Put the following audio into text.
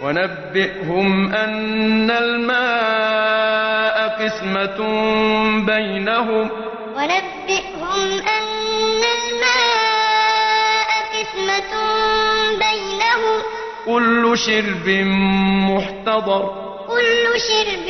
ونبئهم أن الماء قسمة بينهم. ونبئهم أن الماء قسمة بينهم. كل شرب محتضر. كل شرب